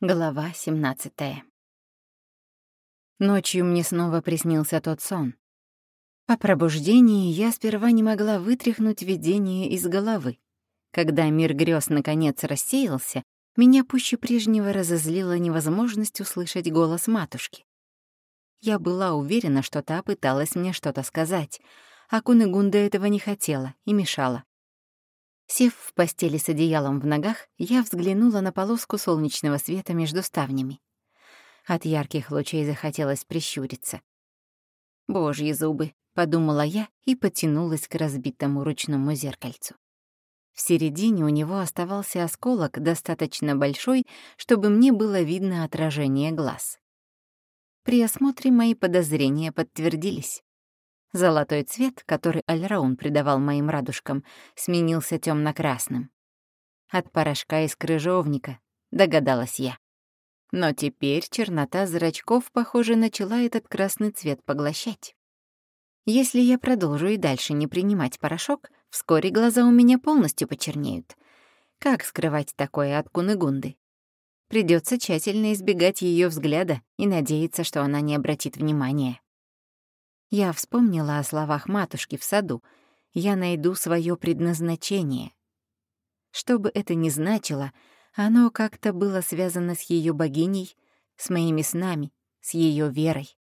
Глава 17 Ночью мне снова приснился тот сон. По пробуждении я сперва не могла вытряхнуть видение из головы. Когда мир грез наконец рассеялся, меня пуще прежнего разозлила невозможность услышать голос матушки. Я была уверена, что та пыталась мне что-то сказать, а Кунегунда этого не хотела и мешала. Сев в постели с одеялом в ногах, я взглянула на полоску солнечного света между ставнями. От ярких лучей захотелось прищуриться. «Божьи зубы», — подумала я и потянулась к разбитому ручному зеркальцу. В середине у него оставался осколок, достаточно большой, чтобы мне было видно отражение глаз. При осмотре мои подозрения подтвердились. Золотой цвет, который Альраун придавал моим радужкам, сменился темно красным От порошка из крыжовника, догадалась я. Но теперь чернота зрачков, похоже, начала этот красный цвет поглощать. Если я продолжу и дальше не принимать порошок, вскоре глаза у меня полностью почернеют. Как скрывать такое от Кунегунды? Придется тщательно избегать ее взгляда и надеяться, что она не обратит внимания. Я вспомнила о словах матушки в саду. Я найду свое предназначение. Что бы это ни значило, оно как-то было связано с ее богиней, с моими снами, с ее верой.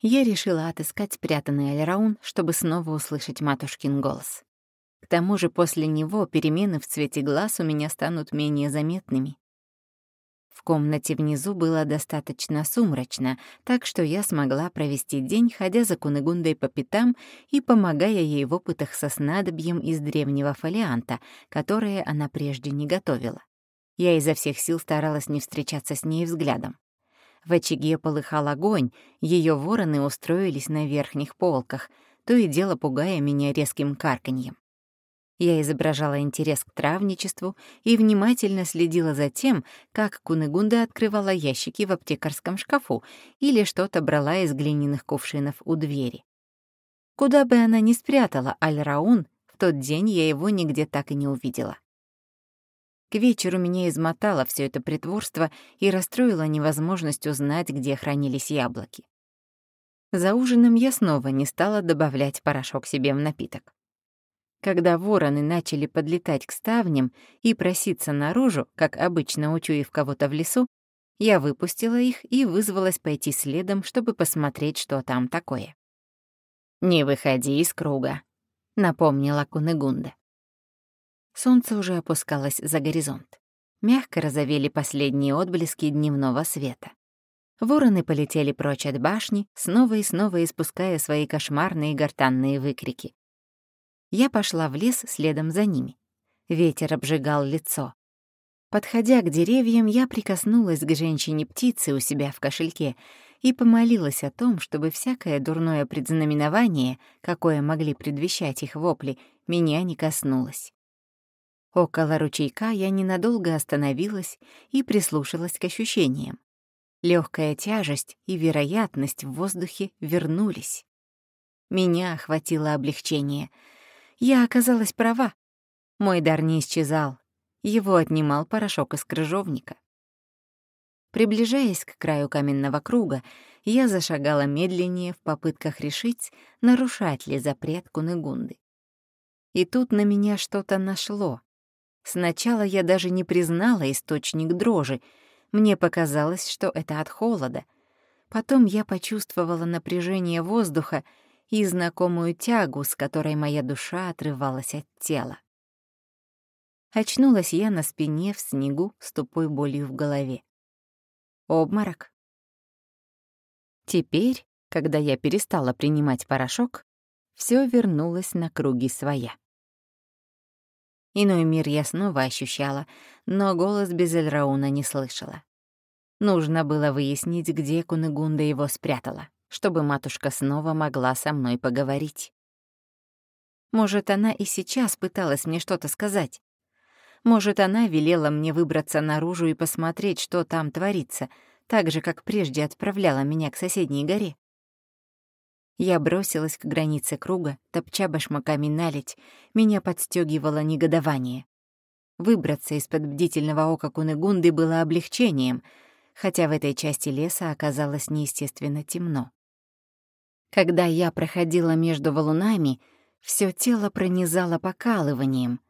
Я решила отыскать спрятанный Альраун, чтобы снова услышать матушкин голос. К тому же после него перемены в цвете глаз у меня станут менее заметными. В комнате внизу было достаточно сумрачно, так что я смогла провести день, ходя за Кунегундой по пятам и помогая ей в опытах со снадобьем из древнего фолианта, которое она прежде не готовила. Я изо всех сил старалась не встречаться с ней взглядом. В очаге полыхал огонь, ее вороны устроились на верхних полках, то и дело пугая меня резким карканьем. Я изображала интерес к травничеству и внимательно следила за тем, как Кунегунда открывала ящики в аптекарском шкафу или что-то брала из глиняных кувшинов у двери. Куда бы она ни спрятала Аль-Раун, в тот день я его нигде так и не увидела. К вечеру меня измотало все это притворство и расстроила невозможность узнать, где хранились яблоки. За ужином я снова не стала добавлять порошок себе в напиток. Когда вороны начали подлетать к ставням и проситься наружу, как обычно учуяв кого-то в лесу, я выпустила их и вызвалась пойти следом, чтобы посмотреть, что там такое. «Не выходи из круга», — напомнила Кунегунда. Солнце уже опускалось за горизонт. Мягко разовели последние отблески дневного света. Вороны полетели прочь от башни, снова и снова испуская свои кошмарные гортанные выкрики. Я пошла в лес следом за ними. Ветер обжигал лицо. Подходя к деревьям, я прикоснулась к женщине-птице у себя в кошельке и помолилась о том, чтобы всякое дурное предзнаменование, какое могли предвещать их вопли, меня не коснулось. Около ручейка я ненадолго остановилась и прислушалась к ощущениям. Легкая тяжесть и вероятность в воздухе вернулись. Меня охватило облегчение — я оказалась права. Мой дар не исчезал. Его отнимал порошок из крыжовника. Приближаясь к краю каменного круга, я зашагала медленнее в попытках решить, нарушать ли запрет Кунегунды. И тут на меня что-то нашло. Сначала я даже не признала источник дрожи. Мне показалось, что это от холода. Потом я почувствовала напряжение воздуха и знакомую тягу, с которой моя душа отрывалась от тела. Очнулась я на спине в снегу с тупой болью в голове. Обморок. Теперь, когда я перестала принимать порошок, все вернулось на круги своя. Иной мир я снова ощущала, но голос Безельрауна не слышала. Нужно было выяснить, где Кунегунда его спрятала чтобы матушка снова могла со мной поговорить. Может, она и сейчас пыталась мне что-то сказать. Может, она велела мне выбраться наружу и посмотреть, что там творится, так же, как прежде отправляла меня к соседней горе. Я бросилась к границе круга, топча башмаками наледь, меня подстегивало негодование. Выбраться из-под бдительного ока Кунегунды было облегчением, хотя в этой части леса оказалось неестественно темно. Когда я проходила между валунами, все тело пронизало покалыванием.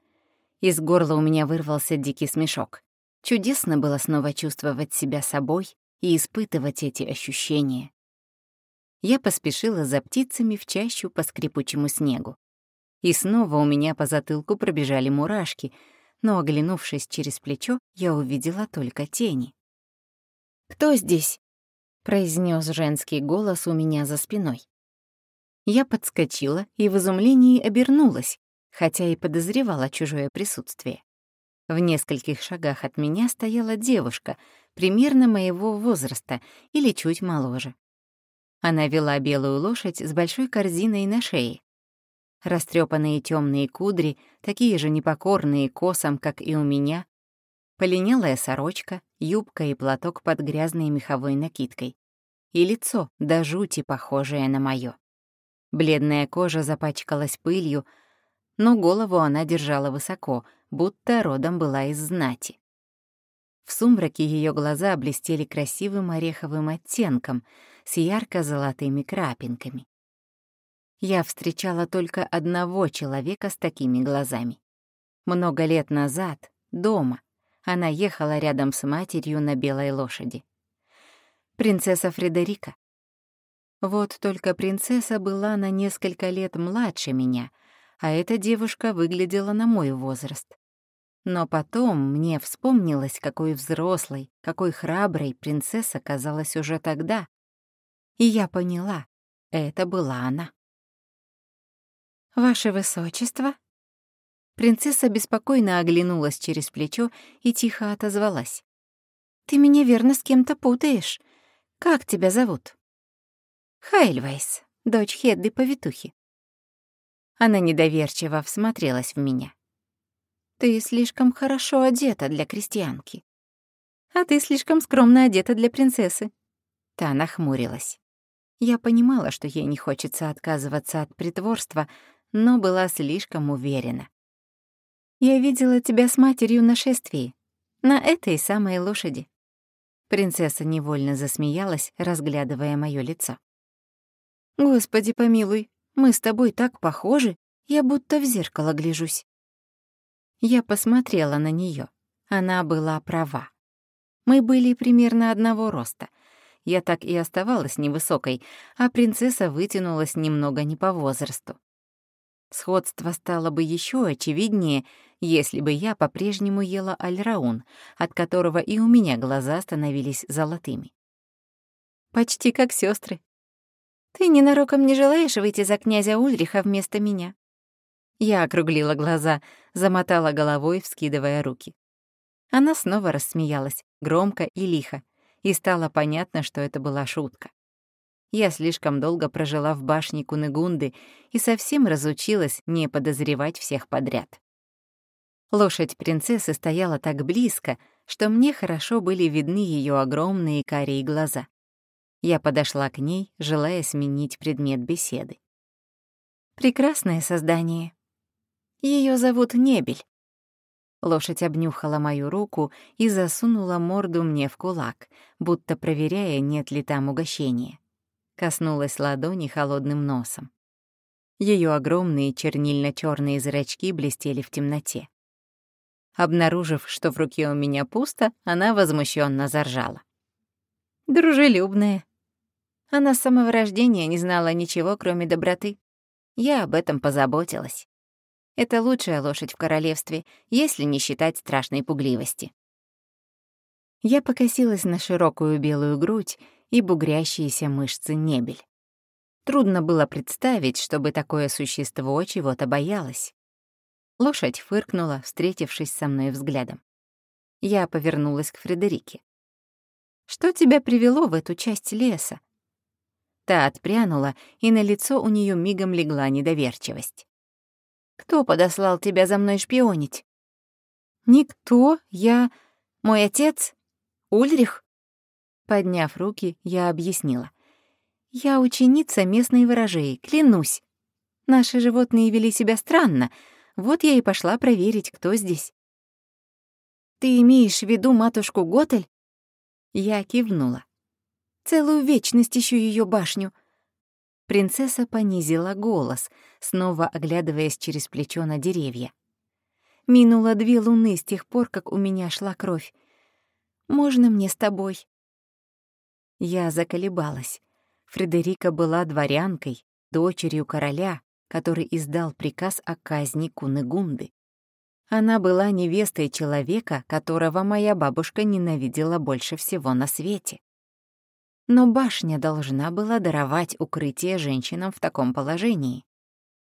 Из горла у меня вырвался дикий смешок. Чудесно было снова чувствовать себя собой и испытывать эти ощущения. Я поспешила за птицами в чащу по скрипучему снегу. И снова у меня по затылку пробежали мурашки, но, оглянувшись через плечо, я увидела только тени. «Кто здесь?» — произнес женский голос у меня за спиной. Я подскочила и в изумлении обернулась, хотя и подозревала чужое присутствие. В нескольких шагах от меня стояла девушка, примерно моего возраста или чуть моложе. Она вела белую лошадь с большой корзиной на шее. Растрепанные темные кудри, такие же непокорные косам, как и у меня, полинялая сорочка, юбка и платок под грязной меховой накидкой. И лицо, до жути похожее на моё. Бледная кожа запачкалась пылью, но голову она держала высоко, будто родом была из знати. В сумраке ее глаза блестели красивым ореховым оттенком с ярко-золотыми крапинками. Я встречала только одного человека с такими глазами. Много лет назад, дома, она ехала рядом с матерью на белой лошади. Принцесса Фредерика. Вот только принцесса была на несколько лет младше меня, а эта девушка выглядела на мой возраст. Но потом мне вспомнилось, какой взрослой, какой храброй принцесса казалась уже тогда. И я поняла, это была она. «Ваше Высочество?» Принцесса беспокойно оглянулась через плечо и тихо отозвалась. «Ты меня верно с кем-то путаешь. Как тебя зовут?» «Хайльвайс, дочь Хедды-повитухи». Она недоверчиво всмотрелась в меня. Ты слишком хорошо одета для крестьянки. А ты слишком скромно одета для принцессы. Та нахмурилась. Я понимала, что ей не хочется отказываться от притворства, но была слишком уверена. «Я видела тебя с матерью на шествии, на этой самой лошади». Принцесса невольно засмеялась, разглядывая моё лицо. «Господи помилуй, мы с тобой так похожи, я будто в зеркало гляжусь». Я посмотрела на нее. Она была права. Мы были примерно одного роста. Я так и оставалась невысокой, а принцесса вытянулась немного не по возрасту. Сходство стало бы еще очевиднее, если бы я по-прежнему ела альраун, от которого и у меня глаза становились золотыми. Почти как сестры. Ты ненароком не желаешь выйти за князя Ульриха вместо меня? Я округлила глаза, замотала головой, вскидывая руки. Она снова рассмеялась, громко и лихо, и стало понятно, что это была шутка. Я слишком долго прожила в башне Кунегунды и совсем разучилась не подозревать всех подряд. Лошадь принцессы стояла так близко, что мне хорошо были видны ее огромные карие глаза. Я подошла к ней, желая сменить предмет беседы. «Прекрасное создание», ее зовут Небель». Лошадь обнюхала мою руку и засунула морду мне в кулак, будто проверяя, нет ли там угощения. Коснулась ладони холодным носом. Ее огромные чернильно черные зрачки блестели в темноте. Обнаружив, что в руке у меня пусто, она возмущенно заржала. «Дружелюбная. Она с самого рождения не знала ничего, кроме доброты. Я об этом позаботилась. Это лучшая лошадь в королевстве, если не считать страшной пугливости. Я покосилась на широкую белую грудь и бугрящиеся мышцы небель. Трудно было представить, чтобы такое существо чего-то боялось. Лошадь фыркнула, встретившись со мной взглядом. Я повернулась к Фредерике. «Что тебя привело в эту часть леса?» Та отпрянула, и на лицо у нее мигом легла недоверчивость. Кто подослал тебя за мной шпионить?» «Никто. Я... Мой отец? Ульрих?» Подняв руки, я объяснила. «Я ученица местной ворожеи, клянусь. Наши животные вели себя странно, вот я и пошла проверить, кто здесь». Ты имеешь в виду матушку Готель? Я кивнула. Целую вечность ищу ее башню. Принцесса понизила голос, снова оглядываясь через плечо на деревья. Минуло две луны с тех пор, как у меня шла кровь. Можно мне с тобой?» Я заколебалась. Фредерика была дворянкой, дочерью короля, который издал приказ о казни Кунегунды. Она была невестой человека, которого моя бабушка ненавидела больше всего на свете. Но башня должна была даровать укрытие женщинам в таком положении.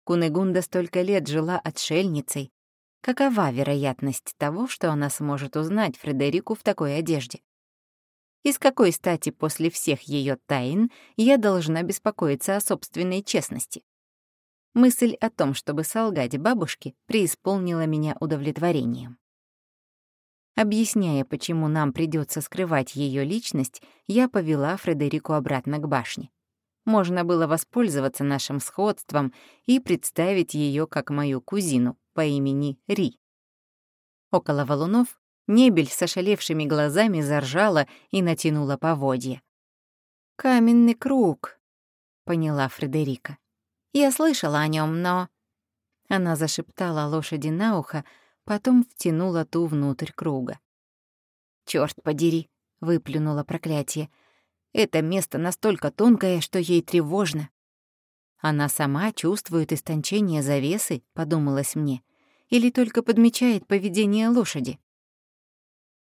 Кунегунда столько лет жила отшельницей, Какова вероятность того, что она сможет узнать Фредерику в такой одежде? И с какой стати после всех ее тайн я должна беспокоиться о собственной честности? Мысль о том, чтобы солгать бабушке, преисполнила меня удовлетворением. Объясняя, почему нам придется скрывать ее личность, я повела Фредерику обратно к башне. Можно было воспользоваться нашим сходством и представить ее как мою кузину, по имени Ри. Около валунов небель с ошалевшими глазами заржала и натянула поводья. «Каменный круг», — поняла Фредерика. «Я слышала о нем, но...» Она зашептала лошади на ухо, потом втянула ту внутрь круга. «Чёрт подери!» — выплюнула проклятие. «Это место настолько тонкое, что ей тревожно». Она сама чувствует истончение завесы, подумалось мне или только подмечает поведение лошади.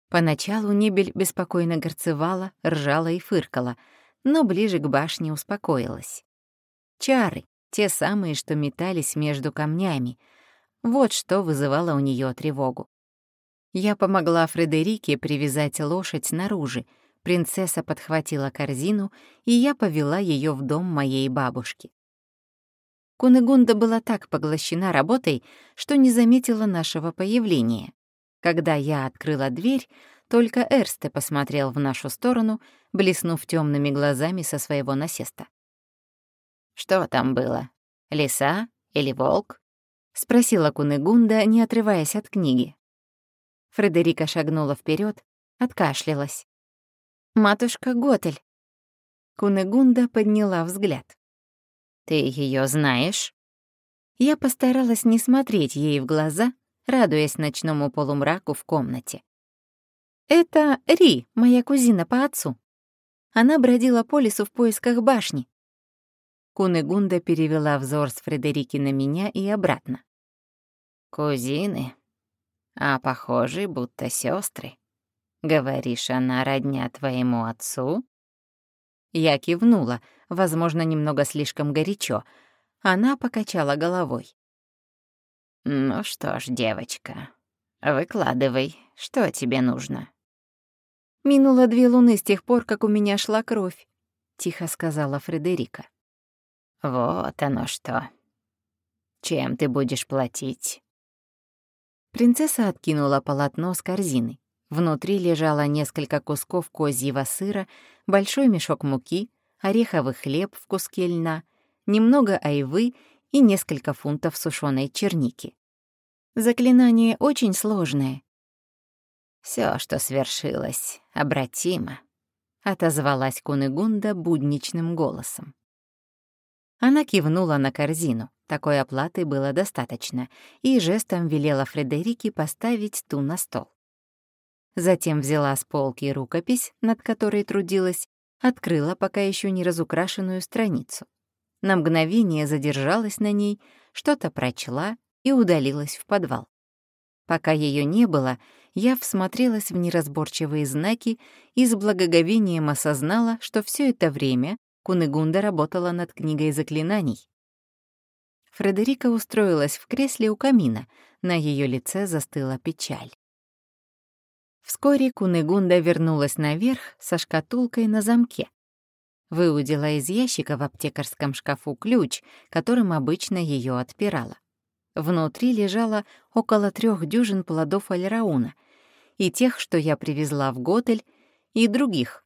Поначалу Небель беспокойно горцевала, ржала и фыркала, но ближе к башне успокоилась. Чары, те самые, что метались между камнями, вот что вызывало у нее тревогу. Я помогла Фредерике привязать лошадь снаружи, принцесса подхватила корзину, и я повела ее в дом моей бабушки. Кунегунда была так поглощена работой, что не заметила нашего появления. Когда я открыла дверь, только Эрсте посмотрел в нашу сторону, блеснув темными глазами со своего насеста. «Что там было? Лиса или волк?» — спросила Кунегунда, не отрываясь от книги. Фредерика шагнула вперед, откашлялась. «Матушка Готель». Кунегунда подняла взгляд. Ты ее знаешь?» Я постаралась не смотреть ей в глаза, радуясь ночному полумраку в комнате. «Это Ри, моя кузина по отцу. Она бродила по лесу в поисках башни». Кунегунда перевела взор с Фредерики на меня и обратно. «Кузины? А похожи, будто сестры. Говоришь, она родня твоему отцу?» Я кивнула, возможно, немного слишком горячо. Она покачала головой. «Ну что ж, девочка, выкладывай, что тебе нужно?» «Минуло две луны с тех пор, как у меня шла кровь», — тихо сказала Фредерика. «Вот оно что. Чем ты будешь платить?» Принцесса откинула полотно с корзины. Внутри лежало несколько кусков козьего сыра, большой мешок муки, ореховый хлеб в куске льна, немного айвы и несколько фунтов сушеной черники. Заклинание очень сложное. Все, что свершилось, обратимо», — отозвалась Кунегунда будничным голосом. Она кивнула на корзину, такой оплаты было достаточно, и жестом велела Фредерике поставить ту на стол. Затем взяла с полки рукопись, над которой трудилась, открыла пока еще не разукрашенную страницу. На мгновение задержалась на ней, что-то прочла и удалилась в подвал. Пока ее не было, я всмотрелась в неразборчивые знаки и с благоговением осознала, что все это время Кунегунда работала над книгой заклинаний. Фредерика устроилась в кресле у камина, на ее лице застыла печаль. Вскоре Кунегунда вернулась наверх со шкатулкой на замке. Выудила из ящика в аптекарском шкафу ключ, которым обычно ее отпирала. Внутри лежало около трех дюжин плодов альрауна, и тех, что я привезла в Готель, и других.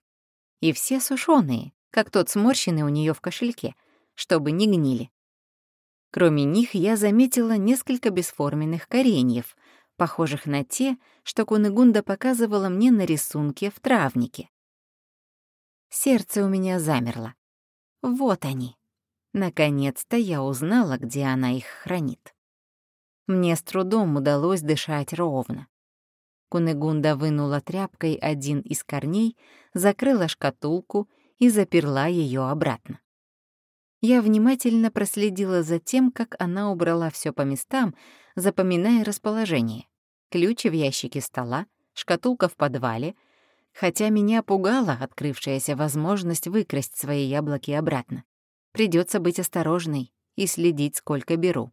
И все сушеные, как тот сморщенный у нее в кошельке, чтобы не гнили. Кроме них я заметила несколько бесформенных кореньев, похожих на те, что Кунегунда показывала мне на рисунке в травнике. Сердце у меня замерло. Вот они. Наконец-то я узнала, где она их хранит. Мне с трудом удалось дышать ровно. Кунегунда вынула тряпкой один из корней, закрыла шкатулку и заперла ее обратно. Я внимательно проследила за тем, как она убрала все по местам, запоминая расположение. Ключи в ящике стола, шкатулка в подвале, хотя меня пугала открывшаяся возможность выкрасть свои яблоки обратно. Придется быть осторожной и следить, сколько беру.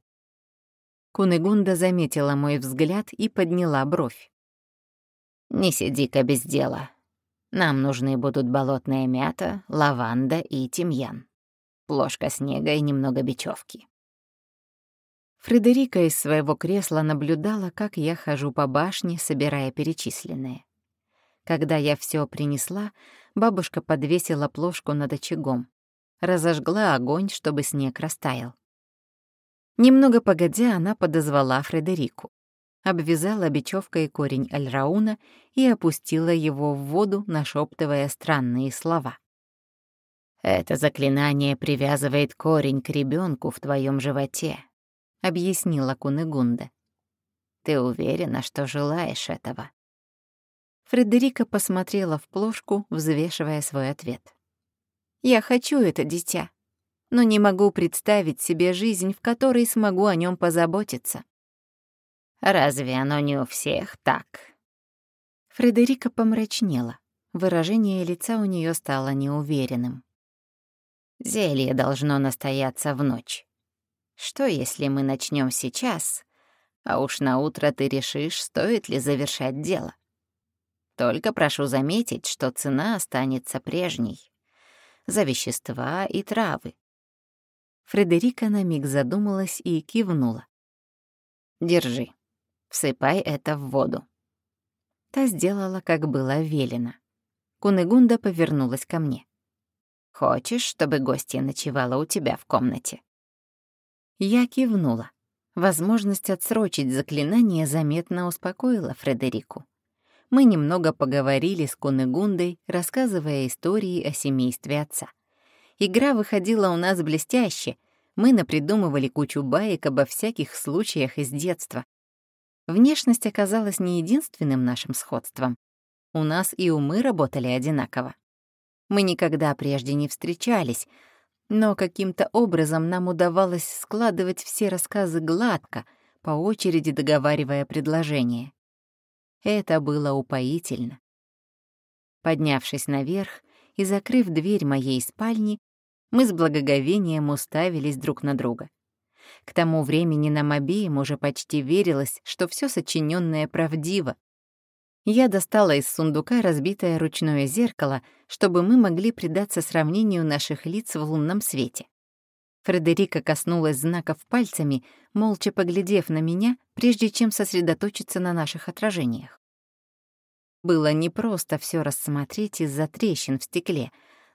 Кунегунда заметила мой взгляд и подняла бровь. «Не сиди-ка без дела. Нам нужны будут болотная мята, лаванда и тимьян» ложка снега и немного бечевки. Фредерика из своего кресла наблюдала, как я хожу по башне, собирая перечисленные. Когда я все принесла, бабушка подвесила плошку над очагом, разожгла огонь, чтобы снег растаял. Немного погодя, она подозвала Фредерику, обвязала бечевкой корень альрауна и опустила его в воду, нашептывая странные слова. Это заклинание привязывает корень к ребенку в твоем животе, объяснила Кунегунда. Ты уверена, что желаешь этого? Фредерика посмотрела в плошку, взвешивая свой ответ. Я хочу это дитя, но не могу представить себе жизнь, в которой смогу о нем позаботиться. Разве оно не у всех так? Фредерика помрачнела. Выражение лица у нее стало неуверенным. Зелье должно настояться в ночь. Что, если мы начнем сейчас, а уж на утро ты решишь, стоит ли завершать дело? Только прошу заметить, что цена останется прежней. За вещества и травы. Фредерика на миг задумалась и кивнула. «Держи. Всыпай это в воду». Та сделала, как было велено. Кунегунда повернулась ко мне. Хочешь, чтобы гостья ночевала у тебя в комнате?» Я кивнула. Возможность отсрочить заклинание заметно успокоила Фредерику. Мы немного поговорили с Кунегундой, рассказывая истории о семействе отца. Игра выходила у нас блестяще. Мы напридумывали кучу баек обо всяких случаях из детства. Внешность оказалась не единственным нашим сходством. У нас и умы работали одинаково. Мы никогда прежде не встречались, но каким-то образом нам удавалось складывать все рассказы гладко, по очереди договаривая предложения. Это было упоительно. Поднявшись наверх и закрыв дверь моей спальни, мы с благоговением уставились друг на друга. К тому времени нам обеим уже почти верилось, что все сочиненное правдиво, я достала из сундука разбитое ручное зеркало, чтобы мы могли предаться сравнению наших лиц в лунном свете. Фредерика коснулась знаков пальцами, молча поглядев на меня, прежде чем сосредоточиться на наших отражениях. Было непросто все рассмотреть из-за трещин в стекле,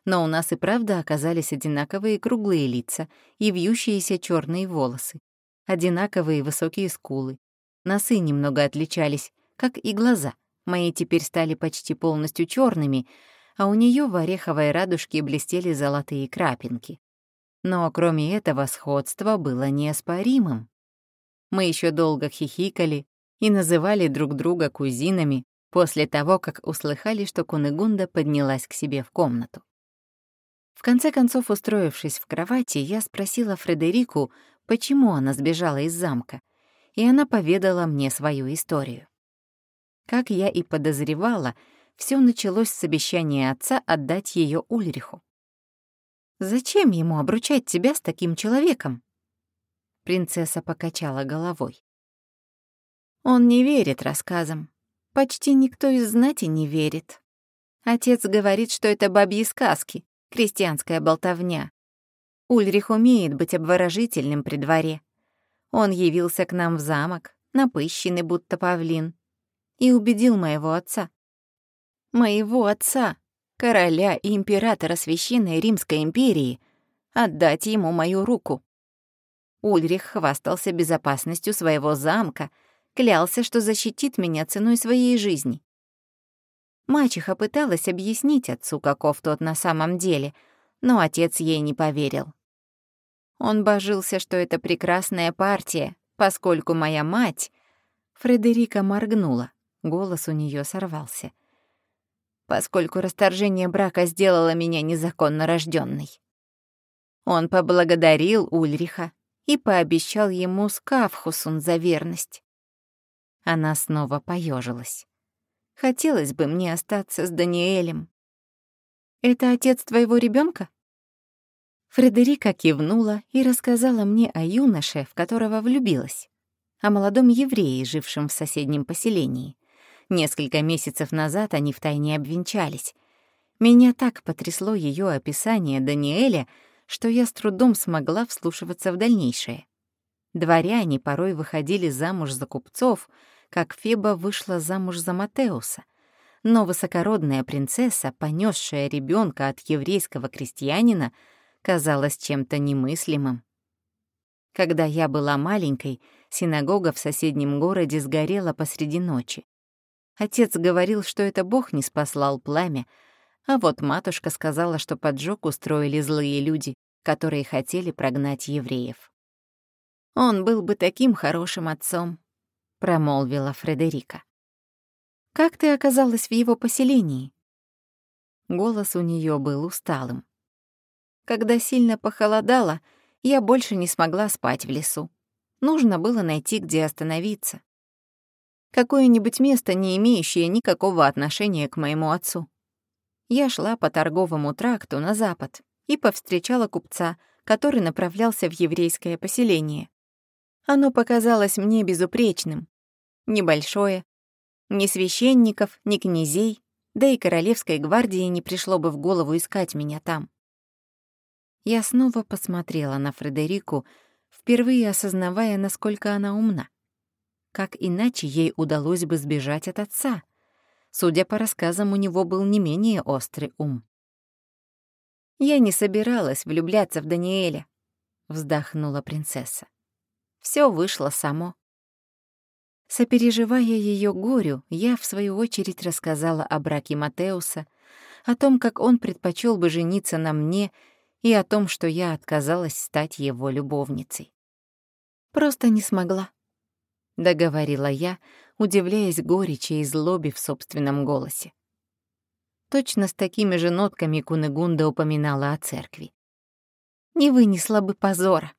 но у нас и правда оказались одинаковые круглые лица и вьющиеся черные волосы, одинаковые высокие скулы. Носы немного отличались, как и глаза — Мои теперь стали почти полностью черными, а у нее в ореховой радужке блестели золотые крапинки. Но кроме этого сходство было неоспоримым. Мы еще долго хихикали и называли друг друга кузинами после того, как услыхали, что Кунегунда поднялась к себе в комнату. В конце концов, устроившись в кровати, я спросила Фредерику, почему она сбежала из замка, и она поведала мне свою историю. Как я и подозревала, все началось с обещания отца отдать ее Ульриху. «Зачем ему обручать тебя с таким человеком?» Принцесса покачала головой. «Он не верит рассказам. Почти никто из знати не верит. Отец говорит, что это бабьи сказки, крестьянская болтовня. Ульрих умеет быть обворожительным при дворе. Он явился к нам в замок, напыщенный, будто павлин, и убедил моего отца. Моего отца, короля и императора Священной Римской империи, отдать ему мою руку. Ульрих хвастался безопасностью своего замка, Клялся, что защитит меня ценой своей жизни. Мачеха пыталась объяснить отцу, каков тот на самом деле, но отец ей не поверил. Он божился, что это прекрасная партия, поскольку моя мать... Фредерика моргнула, голос у нее сорвался. Поскольку расторжение брака сделало меня незаконно рожденной. Он поблагодарил Ульриха и пообещал ему Скафхусун за верность. Она снова поежилась. Хотелось бы мне остаться с Даниэлем. «Это отец твоего ребенка? Фредерика кивнула и рассказала мне о юноше, в которого влюбилась, о молодом еврее, жившем в соседнем поселении. Несколько месяцев назад они втайне обвенчались. Меня так потрясло ее описание Даниэля, что я с трудом смогла вслушиваться в дальнейшее. Дворяне порой выходили замуж за купцов — как Феба вышла замуж за Матеуса, но высокородная принцесса, понесшая ребенка от еврейского крестьянина, казалась чем-то немыслимым. Когда я была маленькой, синагога в соседнем городе сгорела посреди ночи. Отец говорил, что это Бог не спаслал пламя, а вот матушка сказала, что поджог устроили злые люди, которые хотели прогнать евреев. Он был бы таким хорошим отцом, — промолвила Фредерика. «Как ты оказалась в его поселении?» Голос у нее был усталым. Когда сильно похолодало, я больше не смогла спать в лесу. Нужно было найти, где остановиться. Какое-нибудь место, не имеющее никакого отношения к моему отцу. Я шла по торговому тракту на запад и повстречала купца, который направлялся в еврейское поселение. Оно показалось мне безупречным. Небольшое. Ни священников, ни князей, да и королевской гвардии не пришло бы в голову искать меня там. Я снова посмотрела на Фредерику, впервые осознавая, насколько она умна. Как иначе ей удалось бы сбежать от отца? Судя по рассказам, у него был не менее острый ум. «Я не собиралась влюбляться в Даниэля», — вздохнула принцесса. Все вышло само. Сопереживая ее горю, я, в свою очередь, рассказала о браке Матеуса, о том, как он предпочел бы жениться на мне, и о том, что я отказалась стать его любовницей. «Просто не смогла», — договорила я, удивляясь горечи и злобе в собственном голосе. Точно с такими же нотками Кунегунда упоминала о церкви. «Не вынесла бы позора».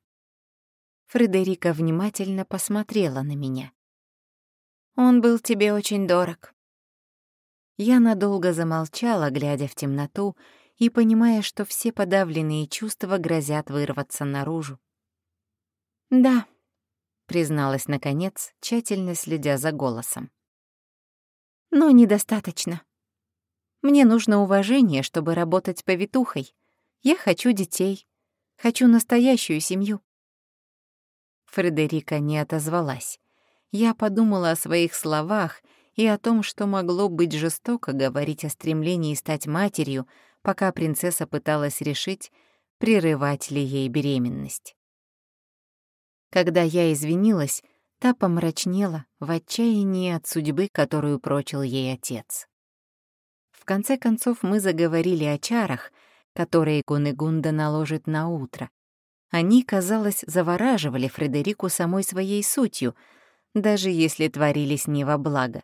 Фредерика внимательно посмотрела на меня. «Он был тебе очень дорог». Я надолго замолчала, глядя в темноту и понимая, что все подавленные чувства грозят вырваться наружу. «Да», — призналась наконец, тщательно следя за голосом. «Но недостаточно. Мне нужно уважение, чтобы работать повитухой. Я хочу детей, хочу настоящую семью. Фредерика не отозвалась. Я подумала о своих словах и о том, что могло быть жестоко говорить о стремлении стать матерью, пока принцесса пыталась решить, прерывать ли ей беременность. Когда я извинилась, та помрачнела в отчаянии от судьбы, которую прочил ей отец. В конце концов мы заговорили о чарах, которые Кунегунда наложит на утро, они, казалось, завораживали Фредерику самой своей сутью, даже если творились не во благо.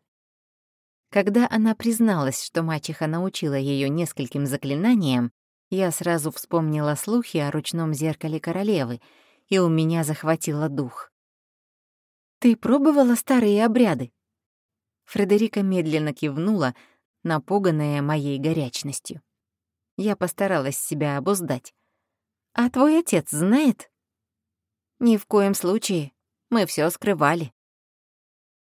Когда она призналась, что мачеха научила ее нескольким заклинаниям, я сразу вспомнила слухи о ручном зеркале королевы, и у меня захватило дух. «Ты пробовала старые обряды?» Фредерика медленно кивнула, напуганная моей горячностью. Я постаралась себя обуздать. «А твой отец знает?» «Ни в коем случае. Мы все скрывали».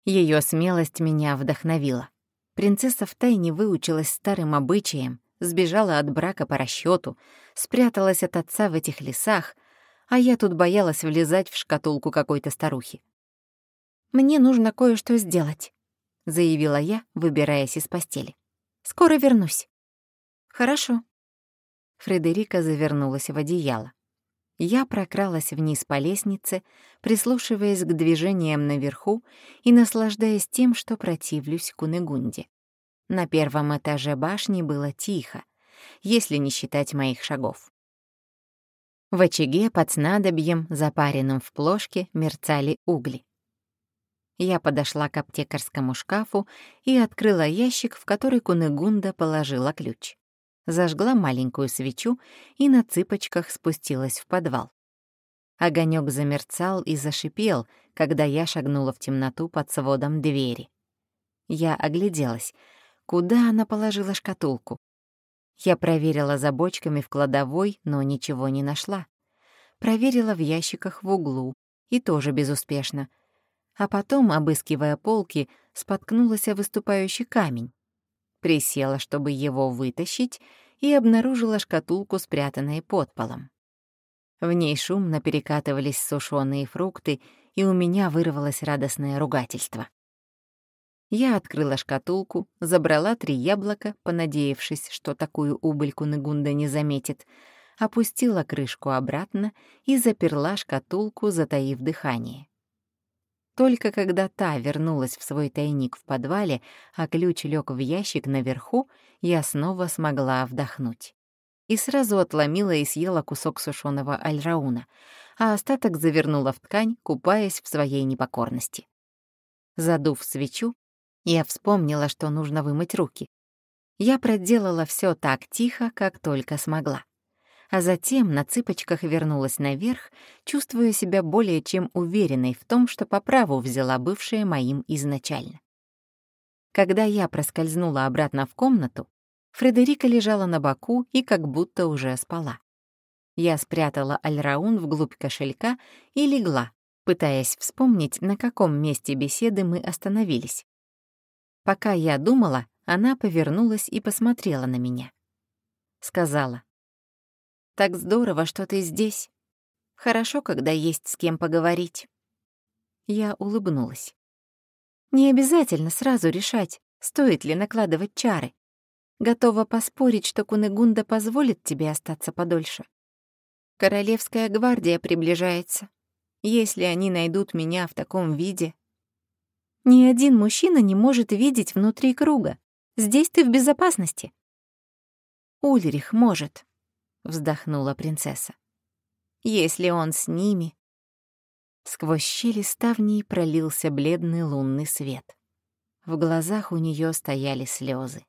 Ее смелость меня вдохновила. Принцесса втайне выучилась старым обычаям, сбежала от брака по расчету, спряталась от отца в этих лесах, а я тут боялась влезать в шкатулку какой-то старухи. «Мне нужно кое-что сделать», — заявила я, выбираясь из постели. «Скоро вернусь». «Хорошо», Фредерика завернулась в одеяло. Я прокралась вниз по лестнице, прислушиваясь к движениям наверху и наслаждаясь тем, что противлюсь Кунегунде. На первом этаже башни было тихо, если не считать моих шагов. В очаге под снадобьем, запаренным в плошке, мерцали угли. Я подошла к аптекарскому шкафу и открыла ящик, в который Кунегунда положила ключ зажгла маленькую свечу и на цыпочках спустилась в подвал. Огонек замерцал и зашипел, когда я шагнула в темноту под сводом двери. Я огляделась. Куда она положила шкатулку? Я проверила за бочками в кладовой, но ничего не нашла. Проверила в ящиках в углу, и тоже безуспешно. А потом, обыскивая полки, споткнулась о выступающий камень присела, чтобы его вытащить, и обнаружила шкатулку, спрятанной под полом. В ней шумно перекатывались сушеные фрукты, и у меня вырвалось радостное ругательство. Я открыла шкатулку, забрала три яблока, понадеявшись, что такую убыль Кунегунда не заметит, опустила крышку обратно и заперла шкатулку, затаив дыхание. Только когда та вернулась в свой тайник в подвале, а ключ лег в ящик наверху, я снова смогла вдохнуть. И сразу отломила и съела кусок сушеного альрауна, а остаток завернула в ткань, купаясь в своей непокорности. Задув свечу, я вспомнила, что нужно вымыть руки. Я проделала все так тихо, как только смогла а затем на цыпочках вернулась наверх, чувствуя себя более чем уверенной в том, что по праву взяла бывшее моим изначально. Когда я проскользнула обратно в комнату, Фредерика лежала на боку и как будто уже спала. Я спрятала Альраун вглубь кошелька и легла, пытаясь вспомнить, на каком месте беседы мы остановились. Пока я думала, она повернулась и посмотрела на меня. Сказала, так здорово, что ты здесь. Хорошо, когда есть с кем поговорить». Я улыбнулась. «Не обязательно сразу решать, стоит ли накладывать чары. Готова поспорить, что Кунегунда позволит тебе остаться подольше. Королевская гвардия приближается. Если они найдут меня в таком виде... Ни один мужчина не может видеть внутри круга. Здесь ты в безопасности. Ульрих может, вздохнула принцесса. Если он с ними... Сквозь щели ставней пролился бледный лунный свет. В глазах у нее стояли слезы.